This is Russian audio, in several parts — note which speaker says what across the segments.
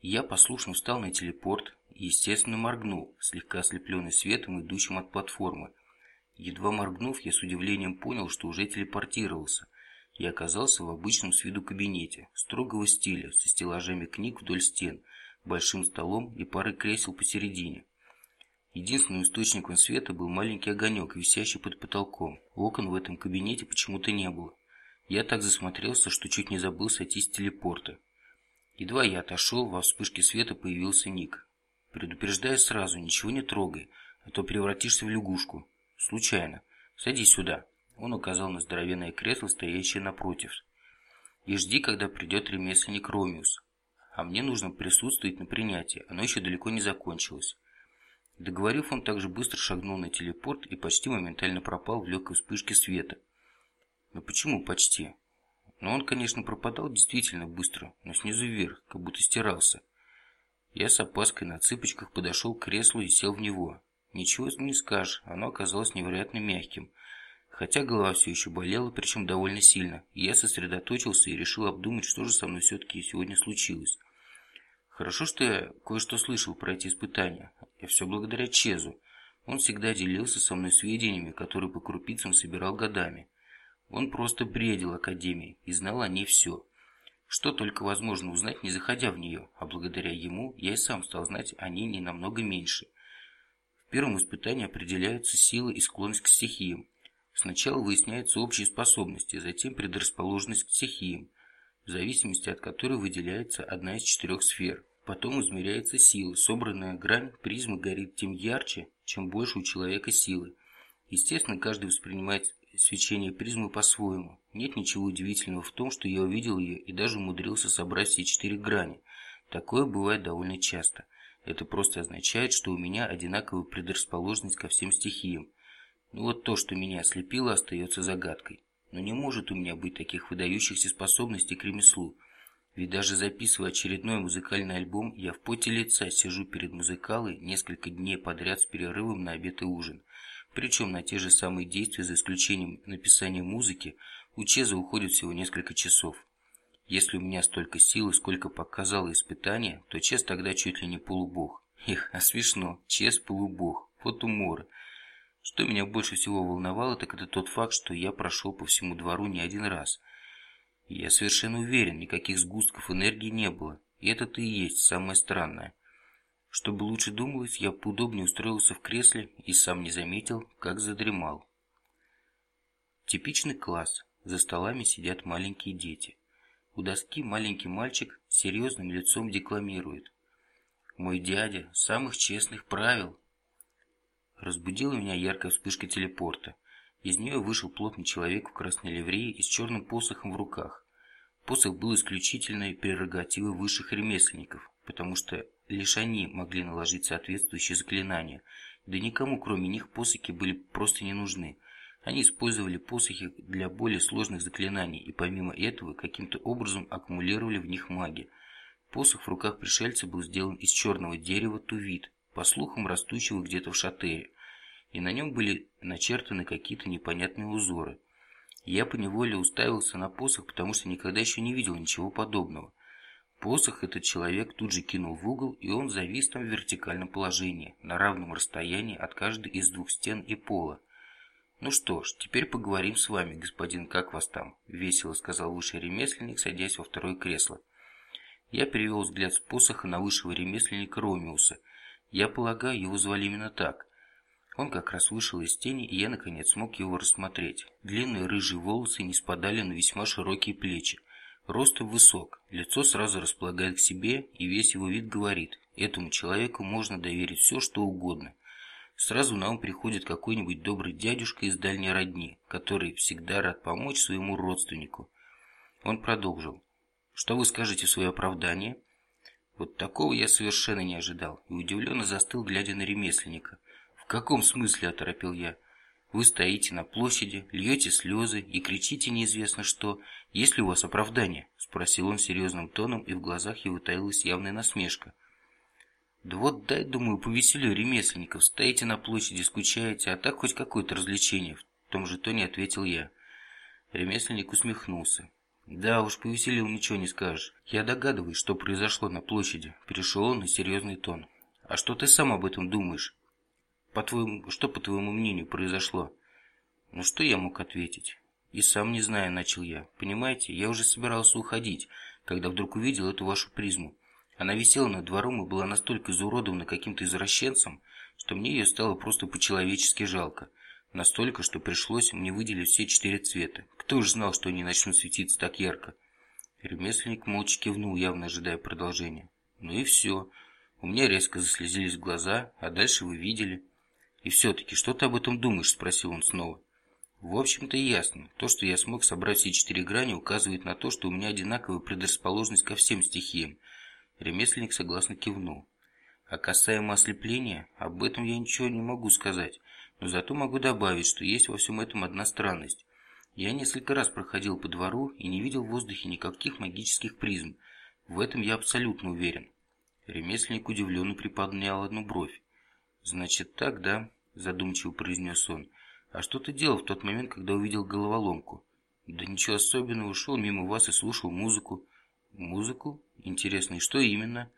Speaker 1: Я послушно встал на телепорт и, естественно, моргнул, слегка ослепленный светом, идущим от платформы. Едва моргнув, я с удивлением понял, что уже телепортировался и оказался в обычном с виду кабинете, строгого стиля, со стеллажами книг вдоль стен, большим столом и парой кресел посередине. Единственным источником света был маленький огонек, висящий под потолком. Окон в этом кабинете почему-то не было. Я так засмотрелся, что чуть не забыл сойти с телепорта. Едва я отошел, во вспышке света появился Ник. Предупреждаю сразу, ничего не трогай, а то превратишься в лягушку. Случайно. Садись сюда. Он указал на здоровенное кресло, стоящее напротив. И жди, когда придет ремесленник Ромиус. А мне нужно присутствовать на принятии, оно еще далеко не закончилось. Договорив, он также быстро шагнул на телепорт и почти моментально пропал в легкой вспышке света. Но почему почти? Но он, конечно, пропадал действительно быстро, но снизу вверх, как будто стирался. Я с опаской на цыпочках подошел к креслу и сел в него. Ничего не скажешь, оно оказалось невероятно мягким. Хотя голова все еще болела, причем довольно сильно, я сосредоточился и решил обдумать, что же со мной все-таки сегодня случилось. Хорошо, что я кое-что слышал про эти испытания. Я все благодаря Чезу. Он всегда делился со мной сведениями, которые по крупицам собирал годами. Он просто бредил Академией и знал о ней все. Что только возможно узнать, не заходя в нее, а благодаря ему я и сам стал знать о ней не намного меньше. В первом испытании определяются силы и склонность к стихиям. Сначала выясняются общие способности, затем предрасположенность к стихиям, в зависимости от которой выделяется одна из четырех сфер. Потом измеряется сила. Собранная грань призмы горит тем ярче, чем больше у человека силы. Естественно, каждый воспринимает свечение призмы по-своему. Нет ничего удивительного в том, что я увидел ее и даже умудрился собрать все четыре грани. Такое бывает довольно часто. Это просто означает, что у меня одинаковая предрасположенность ко всем стихиям. Ну вот то, что меня ослепило, остается загадкой. Но не может у меня быть таких выдающихся способностей к ремеслу. Ведь даже записывая очередной музыкальный альбом, я в поте лица сижу перед музыкалой несколько дней подряд с перерывом на обед и ужин. Причем на те же самые действия, за исключением написания музыки, у Чеза уходит всего несколько часов. Если у меня столько силы, сколько показало испытание, то Чез тогда чуть ли не полубог. Эх, а смешно. Чез полубог. Вот уморы. Что меня больше всего волновало, так это тот факт, что я прошел по всему двору не один раз. Я совершенно уверен, никаких сгустков энергии не было. И это-то и есть самое странное. Чтобы лучше думалось, я поудобнее устроился в кресле и сам не заметил, как задремал. Типичный класс. За столами сидят маленькие дети. У доски маленький мальчик серьезным лицом декламирует. «Мой дядя, самых честных правил». Разбудила меня яркая вспышка телепорта. Из нее вышел плотный человек в красной ливрее и с черным посохом в руках. Посох был исключительной прерогативой высших ремесленников, потому что Лишь они могли наложить соответствующие заклинания, да никому кроме них посохи были просто не нужны. Они использовали посохи для более сложных заклинаний и помимо этого каким-то образом аккумулировали в них маги. Посох в руках пришельца был сделан из черного дерева тувит, по слухам растущего где-то в Шатее, и на нем были начертаны какие-то непонятные узоры. Я поневоле уставился на посох, потому что никогда еще не видел ничего подобного. Посох этот человек тут же кинул в угол, и он завис там в вертикальном положении, на равном расстоянии от каждой из двух стен и пола. «Ну что ж, теперь поговорим с вами, господин, как вас там?» – весело сказал высший ремесленник, садясь во второе кресло. Я перевел взгляд с посоха на высшего ремесленника Ромеуса. Я полагаю, его звали именно так. Он как раз вышел из тени, и я, наконец, смог его рассмотреть. Длинные рыжие волосы не спадали на весьма широкие плечи. Ростом высок, лицо сразу располагает к себе, и весь его вид говорит, этому человеку можно доверить все, что угодно. Сразу на ум приходит какой-нибудь добрый дядюшка из дальней родни, который всегда рад помочь своему родственнику. Он продолжил. «Что вы скажете в свое оправдание?» Вот такого я совершенно не ожидал, и удивленно застыл, глядя на ремесленника. «В каком смысле?» – оторопил я. Вы стоите на площади, льете слезы и кричите неизвестно что. Есть ли у вас оправдание?» – спросил он серьезным тоном, и в глазах его таилась явная насмешка. «Да вот дай, думаю, повеселю ремесленников. Стоите на площади, скучаете, а так хоть какое-то развлечение». В том же тоне ответил я. Ремесленник усмехнулся. Да уж, повеселил, ничего не скажешь. Я догадываюсь, что произошло на площади. Перешел он на серьезный тон. А что ты сам об этом думаешь? По твоему, что, по твоему мнению, произошло? Ну что я мог ответить? И сам не знаю, начал я. Понимаете, я уже собирался уходить, когда вдруг увидел эту вашу призму. Она висела над двором и была настолько изуродована каким-то извращенцем, что мне ее стало просто по-человечески жалко. Настолько, что пришлось мне выделить все четыре цвета. Кто же знал, что они начнут светиться так ярко? Ремесленник молча кивнул, явно ожидая продолжения. Ну и все. У меня резко заслезились глаза, а дальше вы видели. И все-таки, что ты об этом думаешь? Спросил он снова. В общем-то ясно. То, что я смог собрать все четыре грани, указывает на то, что у меня одинаковая предрасположенность ко всем стихиям. Ремесленник согласно кивнул. А касаемо ослепления, об этом я ничего не могу сказать. Но зато могу добавить, что есть во всем этом одна странность. Я несколько раз проходил по двору и не видел в воздухе никаких магических призм. В этом я абсолютно уверен. Ремесленник удивленно приподнял одну бровь. «Значит так, да?» – задумчиво произнес он. «А что ты делал в тот момент, когда увидел головоломку?» «Да ничего особенного, ушел мимо вас и слушал музыку». «Музыку? Интересно, и что именно?»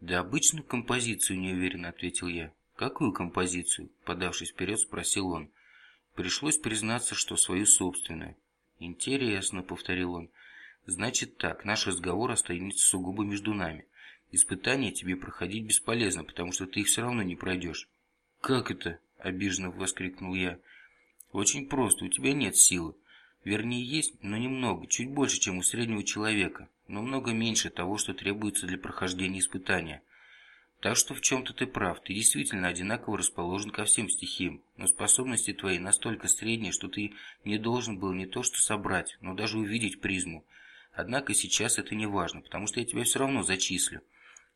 Speaker 1: «Да обычную композицию, неуверенно ответил я. «Какую композицию?» – подавшись вперед, спросил он. Пришлось признаться, что свою собственную. «Интересно», – повторил он. «Значит так, наш разговор останется сугубо между нами. Испытания тебе проходить бесполезно, потому что ты их все равно не пройдешь». «Как это?» – обиженно воскликнул я. «Очень просто, у тебя нет силы. Вернее, есть, но немного, чуть больше, чем у среднего человека, но много меньше того, что требуется для прохождения испытания». Так что в чем-то ты прав, ты действительно одинаково расположен ко всем стихиям, но способности твои настолько средние, что ты не должен был не то что собрать, но даже увидеть призму. Однако сейчас это не важно, потому что я тебя все равно зачислю.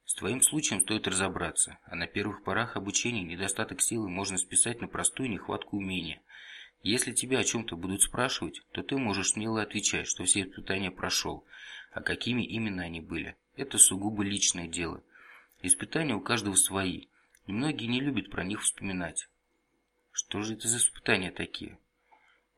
Speaker 1: С твоим случаем стоит разобраться, а на первых порах обучения недостаток силы можно списать на простую нехватку умения. Если тебя о чем-то будут спрашивать, то ты можешь смело отвечать, что все испытания прошел, а какими именно они были. Это сугубо личное дело. Испытания у каждого свои, и многие не любят про них вспоминать. Что же это за испытания такие?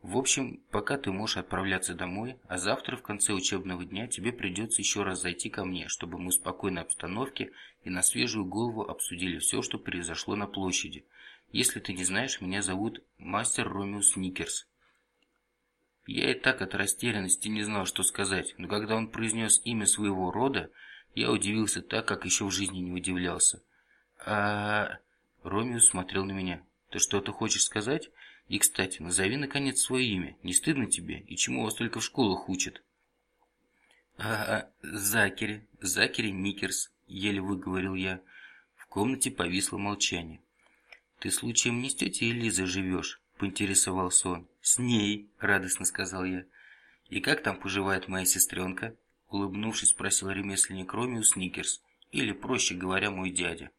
Speaker 1: В общем, пока ты можешь отправляться домой, а завтра в конце учебного дня тебе придется еще раз зайти ко мне, чтобы мы в спокойной обстановке и на свежую голову обсудили все, что произошло на площади. Если ты не знаешь, меня зовут Мастер Ромеус Никерс. Я и так от растерянности не знал, что сказать, но когда он произнес имя своего рода, я удивился так, как еще в жизни не удивлялся. А... Ромеус смотрел на меня. Ты что-то хочешь сказать? И, кстати, назови наконец свое имя. Не стыдно тебе? И чему вас только в школах учат? А, Закери, Закери Никерс, еле выговорил я. В комнате повисло молчание. Ты случаем не с тетей Элизой живешь? Поинтересовался он. С ней, радостно сказал я. И как там поживает моя сестренка? Улыбнувшись, спросил ремесленник Ромеус Никерс, или, проще говоря, мой дядя.